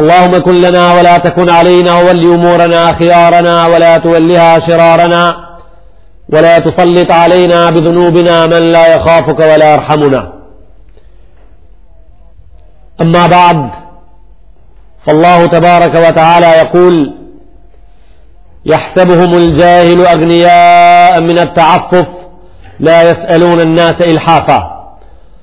اللهم كن لنا ولا تكن علينا ولي أمورنا خيارنا ولا تولها شرارنا ولا تسلط علينا بذنوبنا من لا يخافك ولا يرحمنا أما بعد فالله تبارك وتعالى يقول يحسبهم الجاهل أغنياء من التعفف لا يسألون الناس إلحافا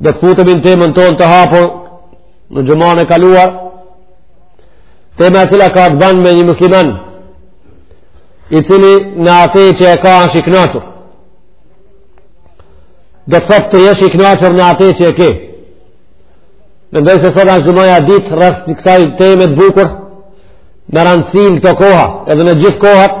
Do të futemi në temën tonë të hapur në xhumanë e kaluar, tema e cila ka të banë me një musliman, i cili në ate që e ka është i knaqur. Do të thotë të jesh i knaqur në ate që e ke. Mendoj se sot është xhumaja e dytë rreth kësaj teme të bukur, me rëndësi në këto koha, edhe në gjithë kohat,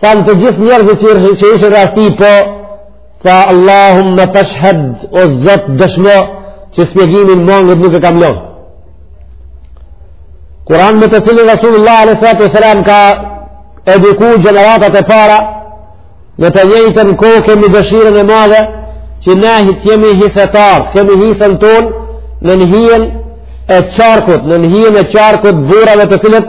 Thanë të gjithë njerëzit që, që ishin rreth tij po, tha Allahumme fashhed o zot dëshmo që shpjegimin mangut nuk e kam lënë. Kuran me të cilin Rasulullah a.s. ka eduku gjeneratat e para, në të njëjtën kohë kemi dëshirën e madhe që ne të jemi hisetar, të kemi hisën tonë nën hijen e qarkut, nën hijen e qarkut burrave të cilët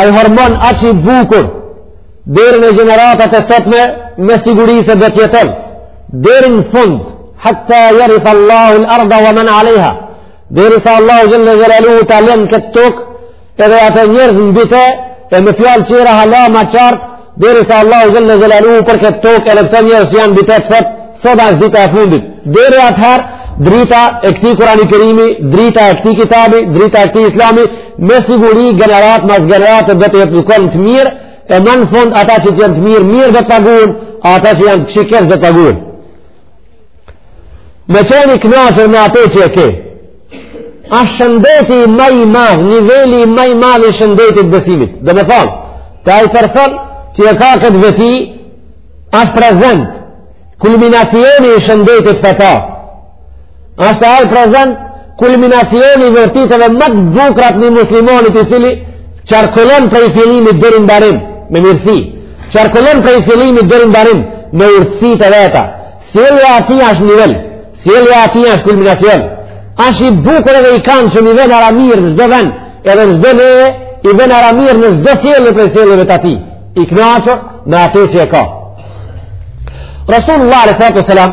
Ai hormon aq i bukur deri në gjeneratat e sotme me siguri se do të jeton deri në fund hatta yarith Allahu al-ardha wa man 'alayha deri sa Allahu jalla jalaluhu ta lën këtë tokë edhe ata njerëz mbi të e me fjalë tjera hala ma qartë Deri sa Allahu xhel-le xhelaluhu për këtë tokë edhe këta njerëz që janë mbi te t'thotë, sot ashtë dita e fundit. Deri atëherë, drita e këtij kurani kerimi, drita e këtij kitabi, drita e këtij islami, me siguri gjeneratë mas gjenerate do t'i edukon të mirë, e më në fund ata që të jenë të mirë, mirë do të paguhen, ata që janë të kqij keq do të paguhen. Me qenë i knaqur me atë që e ke ashtë shëndeti ma i madh, niveli ma i madh i shëndetit të besimit. Domethonë, te ai person që e ka këtë veti, ashtë prezent, kulminacioni i shëndetit fetar. Ashtë te ai prezent, Kulminacioni i virtyteve më të bukrat të një muslimanit i cili qarkullon prej fillimit deri n'mbarim me mirësi, qarkullon prej fillimit deri n'mbarim me urtësi të veta, sjellja e tij ashtë nivel, sjellja e tij ashtë kulminacion, ashtë i bukur edhe i kandshëm, i vjen era mirë në çdo vend, edhe në çdo nejë, i vjen era mirë në çdo sjellje prej sjelljeve të tij, i knaqur me atë që e ka. Rasulullah sallallahu alaihi wasallam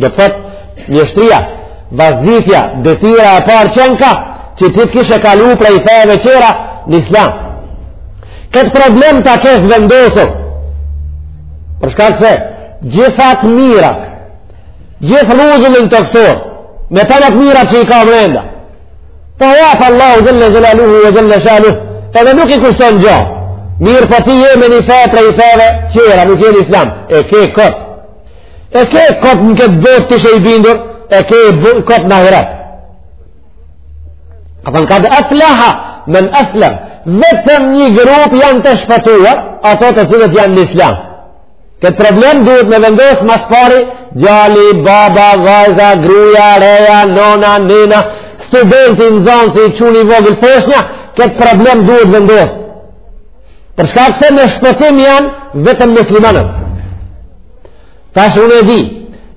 do të thotë mjeshtria vazifja detyra e parë qenka që ti të kishe kalu prej feve tjera në islam këtë problem ta kesh të vendosur për shkak se gjitha t'mirat gjithë rruzullin tokësor me tana të mirat që i ka mrenda Ta jep Allahu xhel-le xhelaluhu ve xhel-le shanuhu, edhe nuk i kushton gjo. Mirëpo ti je në një fe prej feve tjera, nuk je në islam. E ke kot. E ke kot në këtë botë të jesh i bindur, e ke kot në ahiret. Ka thënë kad eflaha men eslem, vetëm një grup janë të shpëtuar, ata të cilët janë në islam. Këtë problem duhet me vendos mas pari, djali, baba, vajza, gruja, reja, nona, nina, studenti, nxansi, çuni i vogël, foshnja, këtë problem duhet vendos. Për shkak se në shpëtim janë vetëm muslimanët. Tash unë e di,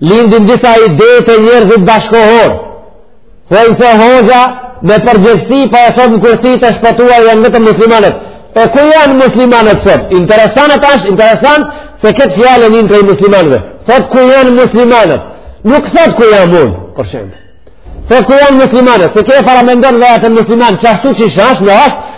lindin disa ide te njerëzit bashkëkohorë, Thonë se hoxha me përgjegjësi po e thotë në kursi të shpëtuar janë vetëm muslimanët. E ku janë muslimanët sot? Interesant e tash, interesant se këtë fjallë e nin prej muslimanëve. Thotë ku janë muslimanët. Nuk thotë ku jam unë, për shembull. Thotë ku janë muslimanët. Se ky e paramendon veten musliman, që ashtu qysh ash në ashtë,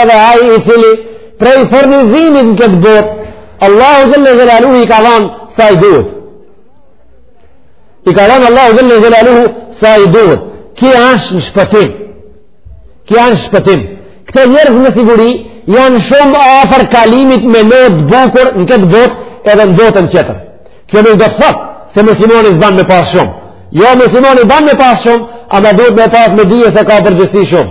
Edhe ai i cili prej furnizimit në këtë botë, Allahu Xhele Xhelaluhu i ka dhanë sa i duhet. I ka dhanë Allahu Xhele Xhelaluhu sa i duhet. Ky është në shpëtim. Ky është në shpëtim. Këta njerëz me siguri janë shumë afër kalimit më të bukur në këtë botë edhe në botën tjetër. Kjo nuk do të thot se muslimani s'ban me pas shumë. Jo, muslimani ban me pas shumë, ama duhet me pas me dije se ka përgjegjësi shumë.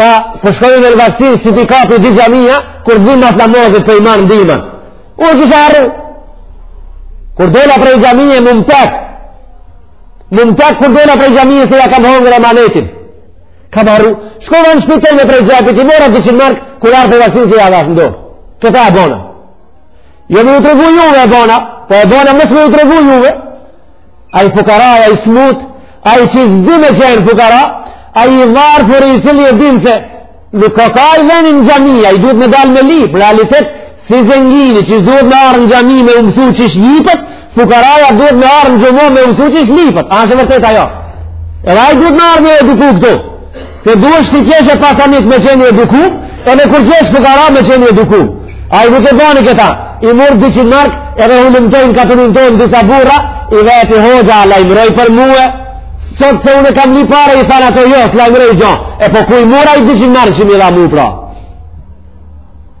Tha, po shkoj në Vaksinc, si t'i kapi te xhamija, kur të vinë atë namazit për iman ndiman. Unë kisha harru. Kur dola prej xhamije, më më tek. Më më tek, kur dola prej xhamije, se ja kam hongër emanetin. Kam harru. Shkoj në shpi teme, prej xhepit, i mora 200 mark, kur erdh prej Vaksince, ja dhash n'dorë. Këta e bona. Jo me ju tregu juve e bona, po e bona mësë me ju tregu juve. Ai fukara, ai i smut, ai që s'di me qenë fukara, ai i varfri i cili e din se nuk ka ka i veni në xhami, ai duhet me dalë me lipë, realitet, si zengini, që i duhet me ardh në xhami me u mësu qysh lipet, fukaraja duhet me ardh në xhuma me u mësu qysh lipet, ash e vërtet ajo, edhe ai duhet me ardh me u eduku këtu, Se duhesh ti kur t'jesh pasanik me qenë i eduku, edhe kur t'jesh fukara me qenë i eduku. Ai nuk e bani këta, i mur 200 mark, edhe m'i gjen n'katunin tonë disa burra, i veti, hoxha lajmroi për mue, sot se unë kam lip pare, i thanë ata jo, s'lajmroi gjo, e po ku i mur ai 200 mark që m'i dha mu pra.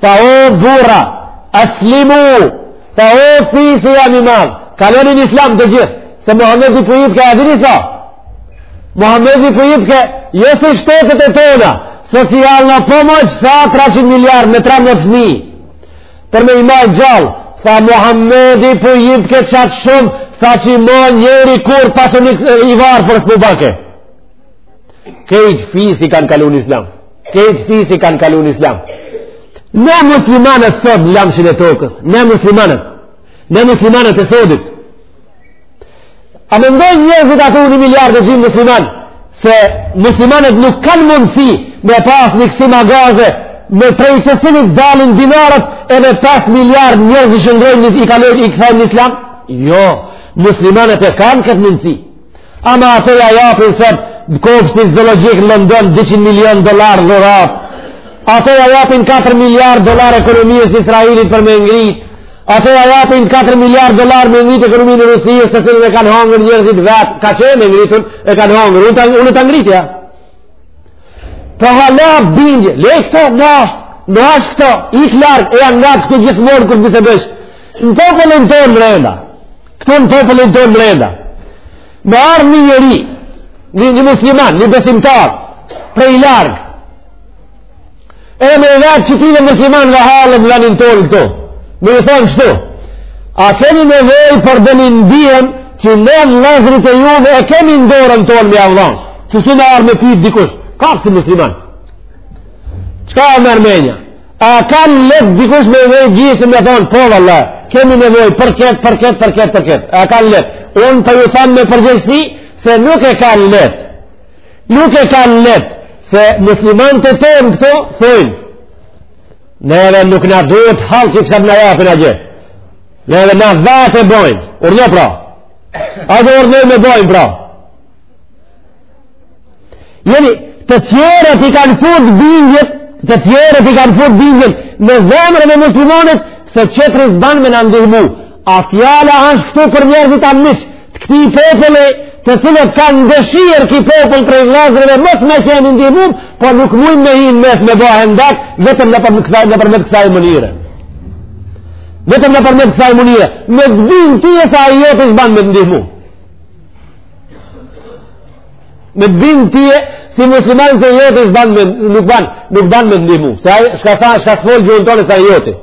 Tha o burra, aslimu, tha o fisi jem i madh, kaloni në islam të gjithë, se Muhammedi po jipke, a dini sa, Muhammedi po jipke, jo si shtetet e tona, socialna pomoq, tha 300 miliard me 13 fmi, për me i ma gjallë, tha Muhammedi po jipke qaq shumë, sa që i ma njeri kurr pasë një i varfër s'u bake. Krejt fisi kanë kalu n'islam. Krejt fisi kanë kalu në islam. Ne muslimanët sot në lamshin e tokës. Ne muslimanët. Ne muslimanët e sotit. A mendojnë njerëzit athu një miliard e gjymë musliman, se muslimanët nuk kanë mundësi me pas një kësi magaze, me prej të cilit dalin dinarët edhe 5 miliardë njerëz i shndërrojnë i kalojnë i kthejnë në islam? Jo, muslimanët e kanë këtë mundësi. Ama ato ja japin sot kopshtit zoologjik në London 200 milion dolar dhuratë. Ato ja japin 4 miliard dolar ekonomisë së Izraelit për me ngrit. Ato ja japin 4 miliard dolar me ngrit ekonominë e Rusisë, të cilën e kanë hangër njerëzit vet. Ka qenë e ngritun, e kanë hangër. Unë ta unë ta ngritja. Po hala bindje, le këto anash, anash këto, ik larg, eja ngat këtu gjithmonë kur bisedosh. Në popullin tonë brenda. Këtu në popullin tonë mrenda, me ardhë një njeri, një, një musliman, një besimtar, prej larg, e me i vetë qëti muslimanë hala në venin tonë këtu, me ju thonë qështu, a keni nevojë për ndonjë ndihmë qe ne vllezrit e juve e kemi n'dorën tonë me jau dhanë, qështu me ardhë me pytë dikush, ka kësi musliman, çka ju merr menja, A kanë letë dikush me vej gjisë me thonë, po vallahi, kemi nevojë për ketë, për ketë, për ketë, për ketë. A kanë letë. Unë po ju tham me përgjegjësi se nuk e kanë letë. Nuk e kanë letë. Se muslimanët tanë këtu, thujnë. Ne edhe nuk na duhet hallki kësaj na japin asgjë. Ne edhe na dhatë e bojnë. Urdhno pra. Hajde urdhno e bojmë pra. Jeni, të tjerët i kanë fut bindjet, të tjerët i kanë fut bindjet në zemrën e muslimanit se tjetri s'ban me na ndihmu. A fjala është këtu për njerëzit anmiq, të këtij populli të cilët kanë dëshirë ky popull prej vllazërve mos me qenë i ndihmum, po nuk mund me hi në mes me ba hendek, vetëm nëpërmjet kësaj, nëpërmjet kësaj mënyre. Vetëm nëpërmjet kësaj mënyre. Me të bindë ty e s'a i joti s'ban me t'ndihmu. me të bindë ty si musliman s'a i joti s'ban me nuk ban nuk ban me të ndihmu se a shka s'a shka s'e fol gjuhën tonë s'a i joti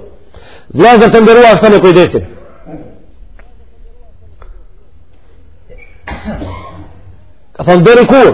vllezër të nderuar shtone kujdesin ka thonë deri kur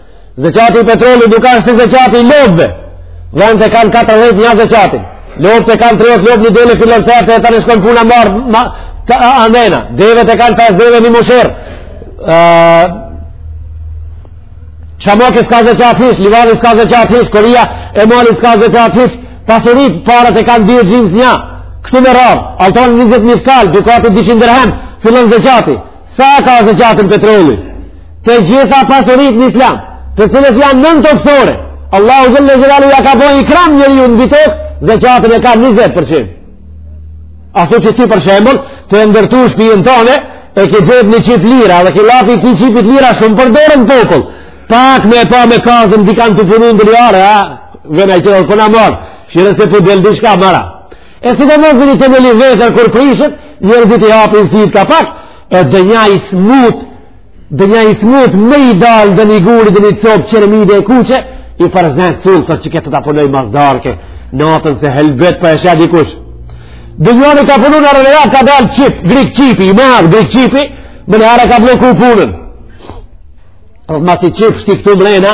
Zekati i petrolit nuk asht si zekati i lopëve. Dhentë e kanë 40 një zekati. Lopët e kanë 30 lopë një dele fillon të e tani shkon puna marë ma, të amena. Devet e kanë 5 deve një mosher. Uh, shamaki s'ka zekat hiç, livadhi s'ka zekat hiç, korija e mali s'ka zekat hiç. Pasuritë, paret e kanë dy e gjymës një. Kështu me radhë, altani 20 miskalë, dukatë 200 dërhemë, fillon zekati. Sa ka zë qatën petroli? Të gjitha pasuritë në islam, të cilat janë nëntokësore, Allahu xhelle xhelaluhu ja ka bo ikram njeriut mbi tokë, zeqatin e ka 20%. Ashtu që ti për shembull, tu e ndërtu shpijën tone, e ke gjet një qyp lira, dhe ky llafi i këtij qypit lira shumë përdoret në popull. Pak me e pa me kazëm dikan tu punu në dërjare, ha? Vena i qërë, puna marë, kqyre se po del diçka mara. E sidomos ndonjë temel i vjetër kur prishet, njerëzit i hapin sytë ka pak, edhe nja i smut, dhe nja i smut me i dalë ndonjë guri ndonjë copë qeremidhe e kuqe, i farzhen të sulë, sa që këta punojnë mas darke, natën se helbet po e sheh dikush. Dhe njëri ka punu në rëveja, ka dalë qyp, grykë qypi, i madh, grykë qypi, menjëherë ka blloku punën. Dhe mas i qyp, shti këtu mrena,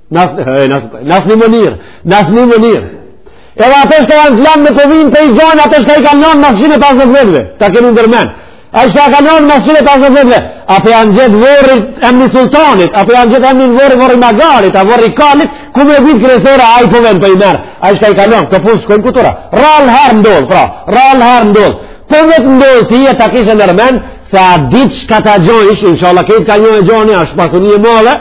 N'asnjë mënyrë, n'asnjë mënyrë. Edhe ata çka janë lanë me pëvin për i zonë, ata çka i kanë lanë mas 150 vjetëve, ta kemi ndërmen. Ai çka ka lanë mas 150 vjetëve, a po ja ngjitë vorri emni sultanit, a po ja ngjitë emni vorri vorri magarit, a vorri kalit, ku me vitë kresera ai po vjen po i merr, ai çka i ka lanë, këto punë shkojnë kuturu. Rrallëherë ndodh, pra, rrallëherë ndodh. Për po vetë ndodhë ti e ta kishe nërmen, se atë ditë çka ta gjojsh, inshallah, këtë ka një e gjoni, asht pasuri e madhe,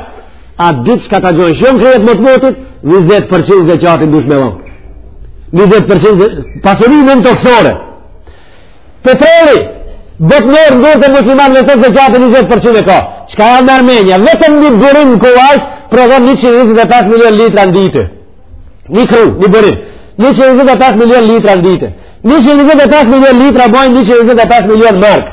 Atë ditë çka ta gjon s'mun e pret motmotin, 20% zeqati dush me dhonë. 20% te pasuritë nëntokësore. Petroli, po t'jetë nër duar të muslimanëve sot zeqat 20% e ka. Çka janë në Armenia, vetëm një burim në Kuvajt, prodhon 125 milion litra në ditë. Një kru, një burim. 125 milion litra në ditë. 125 milion litra bojnë 125 milion marka.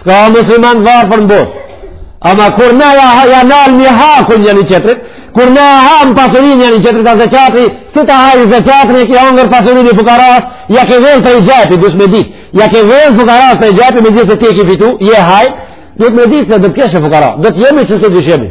S'ka musliman të varfër në botë. Ama kur ne ja, ja nalim hakun njëni-tjetrit, kur ne ja hamë pasurinë njëni-tjetrit a zeqatin, si ta hajsh zeqatin e ki hongër pasurinë e fukarasë, ja ke vjedhë prej xhepi, dush me ditë. Ja ke vjedhë fukarasë prej xhepi, megjithëse ti e ki fitu, je hajn, dush me ditë se do të ketë fukara, do të jemi qysh do të jemi.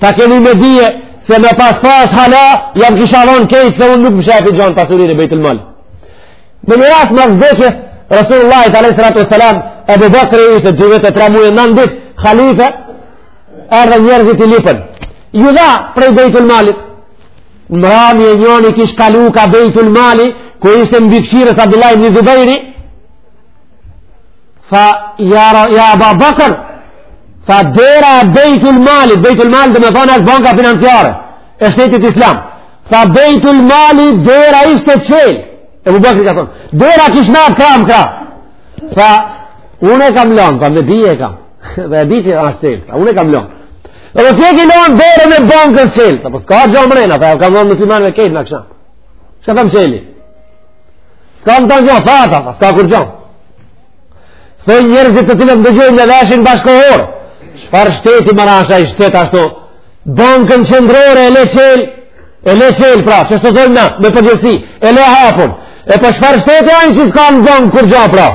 Ta keni në dije se me pas pas hala, jau kisha dhonë krejt se unë nuk mshefi gjonë pasurinë e bejtul malit. Në një rast mas vdekjes Resulullahit a.s. Ebu Bekri ishte 2 vjet e 3 muj e 9 ditë halife, erdhën njerëzit i lypën. Ju dha prej bejtul malit. Në mramje njoni kish kalu ka bejtul malit, ku ishte mbikëqyrës Abdullah ibn Zubejri, tha ja, ja Aba Bekër tha dera e bejtul malit bejtul malit do me thonë është banka financiare e shtetit islam tha bejtul malit dera ishte çelë Ebu Bekër ka thonë dera kish metë kram kra tha unë e kam lënë tha me dije e kam dhe e di që është çelë tha unë e kam lënë dhe tha pse e ki lënë derën e bankës çelë tha po s'ka gjë mrena tha jau kam dhënë muslimanëve krejt në kësha shka thamë qeli S'ka n'to gjo, tha ata, tha, s'ka kurgjo. Thoj njerëzit të cilët më dëgjojnë edhe ishin bashkëkohorë. Çfarë shteti mor asht ai shtet ashtu. Bankën qendrore e le çelë, e le çelë pra, qashtu thojmë na, me përgjegjësi, e le hapun. E po çfarë shteti ai që s'ka n'to kurgjo pra.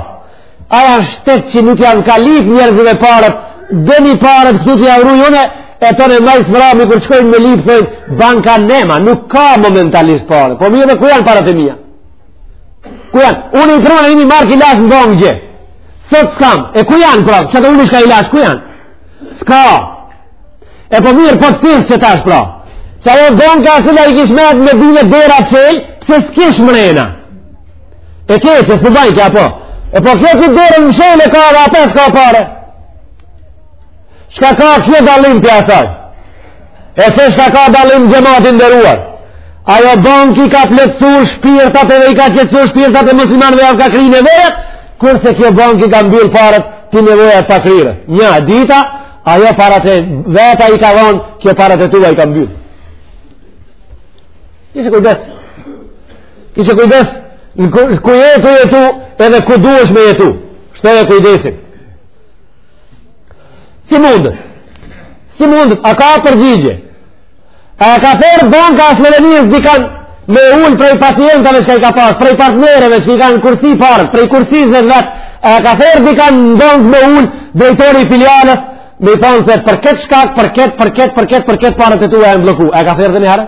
A janë shtetë që nuk janë kalit njerëzve parët, dhe një parët këtu të janë rujone, e të në majtë të vrami kur shkojnë me lipë, thojnë, banka nema, nuk ka momentalisht paret. Po mirë de ku janë paret e mija? Ku janë? Unë i pruna e një markë i lashë në bankë gje. Sot s'ka. E ku janë pra? Qato unë çka i lashë, ku janë? S'ka. E po mirë, po të fisë që ta është prapë. Që ajo banka e çelë i kish met me dhune dera çelë, pse s'kish mrena. E keqe s'po bajke, apo? E po kjo derën mshelë e ka edhe pse ka pare. Çka ka kjo dallim prej asaj? E qe çka ka dallim xhemat i nderuar. Ajo bankë i ka plotsu shpirtat edhe i ka qetsu shpirtat e muslimanëve, ka kri nevojat, kurse kjo bankë i ka mbyll paret ti nevojat pa krire. Nja, dita, ajo paret e veta i ka dhonë, kjo paret e tua i ka mbyll. Kije kujdes, Kije kujdes, ku je tu jetu, edhe ku duhesh me jetu. Shtoje kujdesin. Si mundet? Si mundet? A ka përgjigje? A ka thërrë banka e Sllovenisë dikan me u ulë prej pacientave çka i ka pasë, prej partnerëve që i kanë kursi paret, prej kursisve vet, a ka thërrë dikan në bankë me u ulë drejtori i filialës, me i thonë se për këtë shkak, për këtë, për këtë, për këtë, për këtë paret e tua janë blloku. A ka thërrë edhe një herë?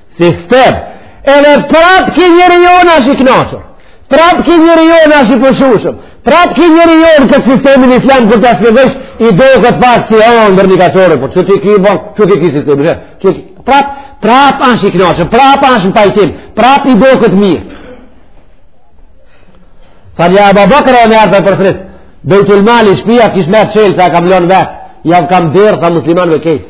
S'i thërret, edhe prap ky njeri jonë ashtë i knaqur, prap ky njeri jonë ashtë i përshushëm, prap ky njeri jonë këtë sistemin islam kur ta asë me dhësh, i doket pak si o, oh, ndër një kaqore, por që ti ki bon, që ti ki sistemin, që, që, prap, prap ashtë i knaqur, prap ashtë në pajtim, prap i doket mirë. Tha ja Eba Bekër e njerë për përfris, dhe i të lmali shpia kishë me të çelë, tha kam lënë vetë, jau kam dhënë, tha, muslimanve krejt.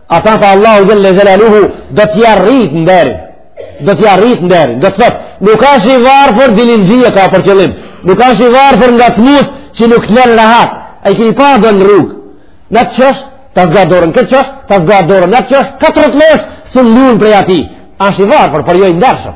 Ata, tha, Allahu xhel-le xhelaluhu do t'ja rrit nderin. Do t'ja rrit nderin. Do të thotë, nuk ashtë i varfër, dilinxhia ka për qëllim. Nuk ashtë i varfër nga të musë që nuk të lënë rahat. A i kini pa, del në rrugë. N'atë qosh, ta zgat dorën. Këtë qosh, ta zgat dorën. N'atë qosh, ka të rrotullohesh, së në lunë prej ati. Ashtë i varfër por jo i ndershëm.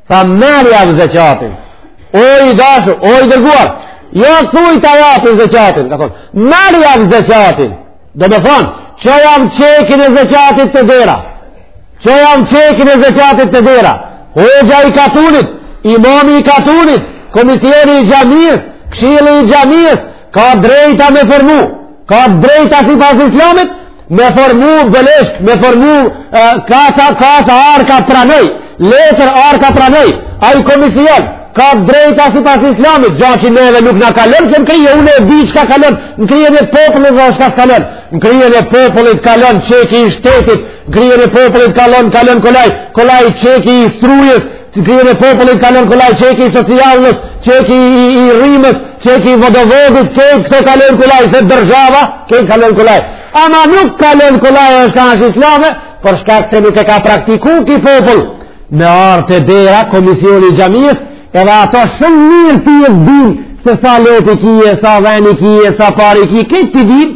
Tha merrjau zekatin. O i dashur, o i dërguar, jo thuj ta japin zekatin. Ka thonë, merrjau zekatin. Domethonë, çojau çekin e zekatit te dera. Çojau çekin e zekatit te dera. Hoxha i katunit, imami i katunit, komisioni i xhamisë, kshilli i xhamisë, ka drejta me formu. Ka drejta sipas islamit me formu bëleshk, me formu kasa, kasa, arka pranoj, letër arka pranoj, ai komision, ka drejta sipas islamit, gja që neve nuk na kalon kjo në krie, unë e di çka kalon në krien e popullit dhe çka s'kalon, në krien e popullit kalon çeki i shtetit, në krien e popullit kalon, kalon kollaj, kollaj çeki i strujës, Në krien e popullit kalon kollaj çeki i socialnës, çeki i, i rrymës, çeki i vodovodit, qe këto kalon kollaj, se dërzhava, çeki kalon kollaj. Ama nuk kalon kollaj çka është islame, për shkak se nuk e ka praktiku ky popull. Me ardh te dera komisioni i xhamisë, edhe ata shumë mirë t'i din, se sa lopë i ki e sa dhen i ki e sa pare i ki, kejt t'i din,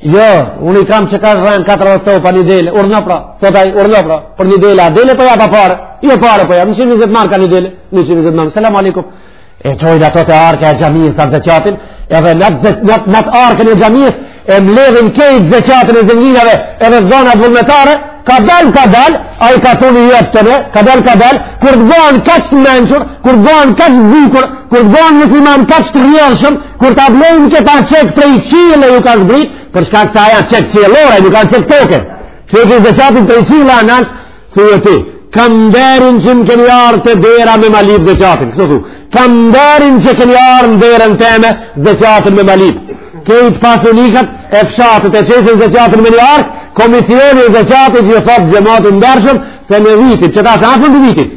Jo, unë i kam që ka ranë 40 copa një dele, urdhno pra, të taj, urdhno pra, për një dele, a dele për po ja pa pare, i jo e pare për po ja, 120 marka një dele, 120 marka, selam alejkum, e çojnë ato te arka e xhamisë at zeqatin, edhe në atë arkën e xhamisë, e mledhin kejt zeqatin e zenginjave, edhe dhanat vullnetare, kadal, kadal, ai katun te ne, kadal, kadal, kur të bëhen kaq të mençur, kur të bëhen kaq të bukur, kur të bëhen musliman kaq të rjërshëm, Kur ta blejnë këta çek prej qielli ju ka zbrit, për shkak se ai a çek qiellor, jo ka çek toke. Kjo kejt zeqati prej qielli anë ashtë, thu e ti, kam nderin që më keni ardh te dera me ma lyp zeqatin, kështu thu, kam nderin që keni ardh në derën teme zeqatin me ma lyp. Kejt pasunikat e fshatit e qesin zeqatin me një arkë, komisioni i zeqatit ju thotë xhemat i ndershëm, se në vitit, që ta shafën dhe vitit,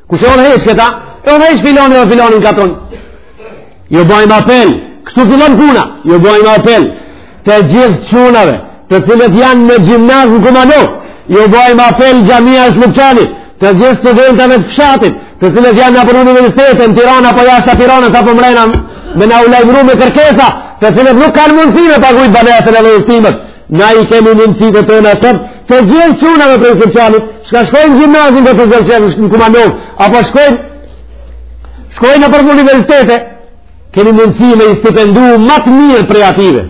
Kush udhëheq këta? Udhëheq filani e filani në katun. Ju bojmë apel. Kështu fillon puna. Ju bojmë apel. Të gjithë çunave, të cilët janë në gjimnaz në Kumanovë, ju bojmë apel xhamia e Sllupçanit, të gjithë studentave të fshatit, të cilët janë nëpër universitete në Tiranë, apo jashtë Tiranës, apo mrena me na u lajmru me kërkesa, të cilët nuk kanë mundësi me pagujt banesën edhe Na i kemi mundësitë tona sot, të gjithë çunat prej Sllupçanit, çka shkojnë gjimnazin dhe të zërqenë në Kumanovë, apo shkojnë, shkojnë nëpër universitete, kemi mundësi me i stipendu ma të mirët prej atyve,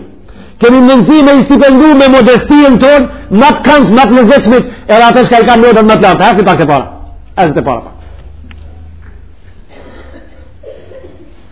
kemi mundësi me i stipendu me modestien tonë, matë kanës, ma të nevojshmit, edhe ata çka i kanë notat ma të larta, e si pak të para, e si të para pak.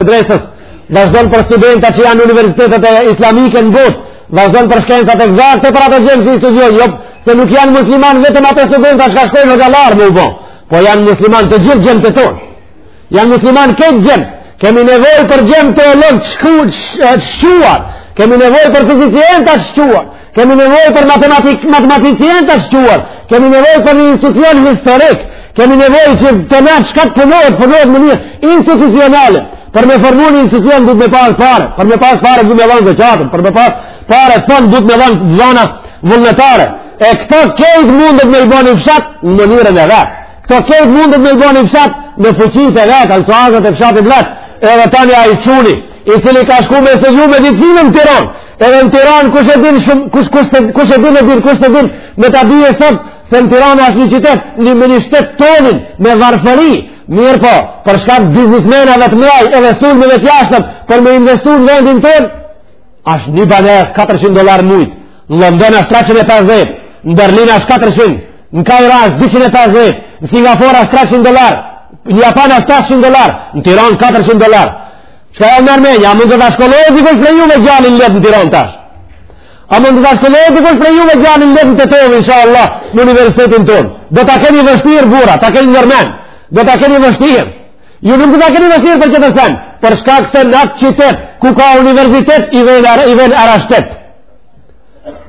Dresës, vazhdon për studenta që janë n'universitetet islamike në botë, vazhdon për shkencat ekzakte për ata gjem që i studion, jo, se nuk janë musliman vetëm ata studenta çka shkojnë hoxhallarë me u bo, po janë musliman të gjithë gjemtë tonë, janë musliman kejt gjemtë, kemi nevojë për gjem teologë të shquar, kemi nevojë për fizicienta të shquar, Kemi nevojë për matematik, matematicien të shquar. Kemi nevojë për një institucion. Kemi nevojë që të na shkat punohet, punohet në mënyrë institucionale. Për me formu një institucion duhet me pas pare. Për me pas pare duhet me dhënë zeqatin. Për me pas pare fond duhet me dhënë zona vullnetare. E këto krejt mundet me i ba ni fshat në mënyrën e vet. Këto krejt mundet me i ba ni fshat në fuqitë e veta, alësuazët e fshatit vetë. Edhe tani ai çuni, i cili ka shku me studiu medicinën në Tiran, edhe në Tiran kush e din shumë, kush, kush, kush, kush e din e din, kush e din, me ta bije sëmë, se në Tiran është një qytet, një ministet tonin, me varfëri, mirëpo, për shkak biznismenave të mdhaj, edhe sulmeve t'jashtëm, për me investu në vendin tonë, është një banesë 400 dollarë mujt, në London është 350, në Berlin është 400, në Kajro është 250, në Singapor është 300 dollarë, në Japan është 300 dollarë, në Tiran 400 dollarë, Çka e merr menja, a mundet të shkollohet dikush prej juve djalin lehtë në Tiron tash? A mundet të shkollohet dikush prej juve djalin lehtë në Tetovë, insha Allah, në universitetin tonë? Do ta keni vështirë, burra, ta keni nërmen, do ta keni vështirë. Ju nuk do ta keni vështirë për çfarë sen, për shkak se në atë qytet, ku ka universitet, i ven, ara, i ven arashtet.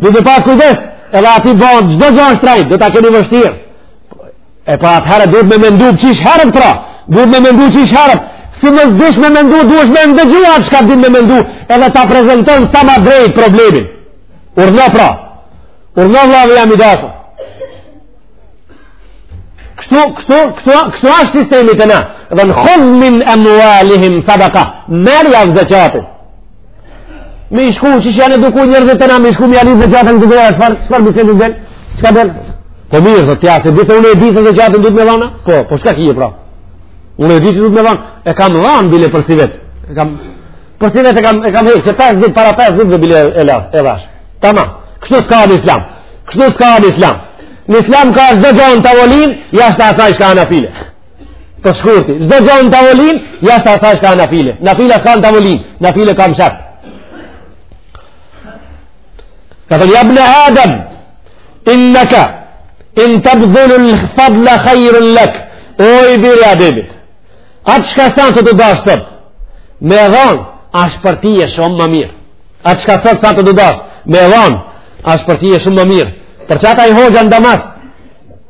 Dhe dhe pas kujdes, edhe aty bëhet çdo gjë e shtrejt, do ta keni vështirë. E po atëherë duhet me mendu qysh herët pra, duhet me mendu qysh herët, si mos dish me mendu, duhet me ndëgju atë çka din me mendu, edhe ta prezenton sa ma drejt problemin. Urdhno pra, urdhno vllau jem i dashur. Kështu, kështu, kështu, kështu ashtë sistemi te na, e thotë khudh min emualihim sadaka, merrjau zeqatin. Me i shku, qysh janë eduku njerëzit te na, me i shku, me i alidhë dhe gjatën të dojë, çfar, çfar bisedet dhe, çka bërë? Po mirë, dhe tja, se disa unë e di se zeqatin duhet me dhana? Po, po shka kje, pra? Unë e di se duhet me dhana, e kam dhanë bile për sivjet, e kam, për sivjet e kam, e kam hjek, qe 5 ditë, para 5 ditëve bile e dhashë, e dhashë. Tamam, kështu s'ka në islam, kështu s'ka në islam. Në islam ka çdo gjë në tavolinë, jashtë asaj çka a nafile. Për shkurti, çdo gjë në tavolinë, jashtë asaj çka a nafile. Nafile s'ka në tavolinë, nafile ka më shaktë. Ka thënë, jabne Adem, inneke, in tebdhulil fadle khajrun lek, o i biri i Ademit. Atë çka thanë të të dashtë tëtë, me dhonë, ashtë për ti e shumë më mirë. Atë çka thanë të të dashtë, me dhonë, ashtë për ti e shumë më mirë. Për qata ai hoxha në Damask,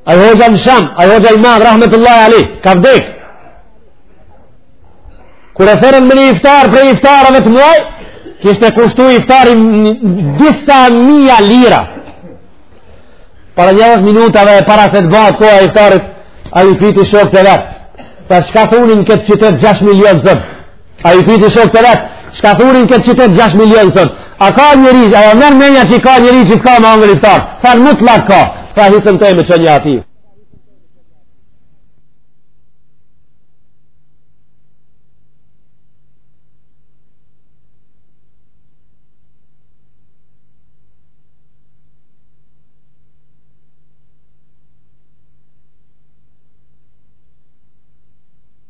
Ai hoxha në Sham, ai hoxha i madh rahmetullahi alejh, ka vdek. Kur e thërrin në një iftar prej iftareve të mdhaj, kishte kushtu iftari disa mijë lira. Para nja dhetë minutave para se të bahet koha e iftarit, ai i pyti shokët e vet. Tha çka thuni në këtë qytet 6 milion zëmë. A i pyti shokt e vet, shka thuni n' këtë qytet 6 milion sot. A ka njëri, a jau merr menja që ka njëri që s'ka me hangër iftar. Than mundet vallahi ka, tha hisen teme nja ati.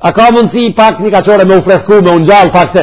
A ka mundësi pak një qasore me u fresku, me u ngjall pak se...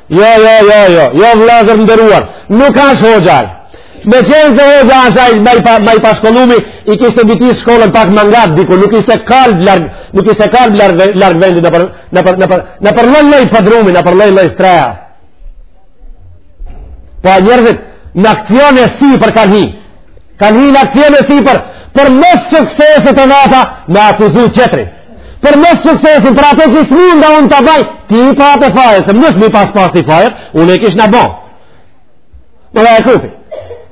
Jo, jo, jo, jo, jo vllezër të nderuar, nuk asht hoxha. Me qenë se hoxha asht aj ma i pa, ma i pashkollumi, e kishte bitis shkollën pak mangut diku, nuk ishte kalb larg, nuk ishte kalb larg, larg vendit nëpër, nëpër, nëpër, nëpër lloj lloj podrumi, nëpër lloj lloj streha. Po njerëzit, në aksion e sipër kanë hi, Kanë hi në aksion e sipër për mossukseset e veta me akuzu tjetrin. Për mossuksesin, për ato që s'muj unë t'baj, ti i ke fajet, se mos me i pas pas ti fajet, unë e kishna bo. Më la e kupi.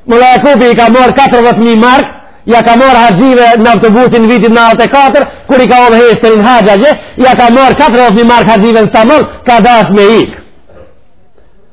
Më la e kupi i ka marrë 40.000 marka, ja ka marrë haxhive në autobus n'vitin 94, kur i ka udhëheq haxhit ja ka marrë 40.000 marka haxhive në Stamboll, ka dashë me ikë.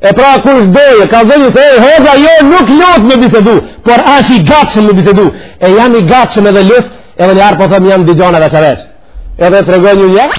E pra kur t'dojë, ka thonë se hoxha jo nuk lut me bisedu, por ashtë i gatshëm me bisedu, e jam i gatshëm edhe lus, edhe një herë po them jam duke thonë edhe që veç. Edhe tregoj një një,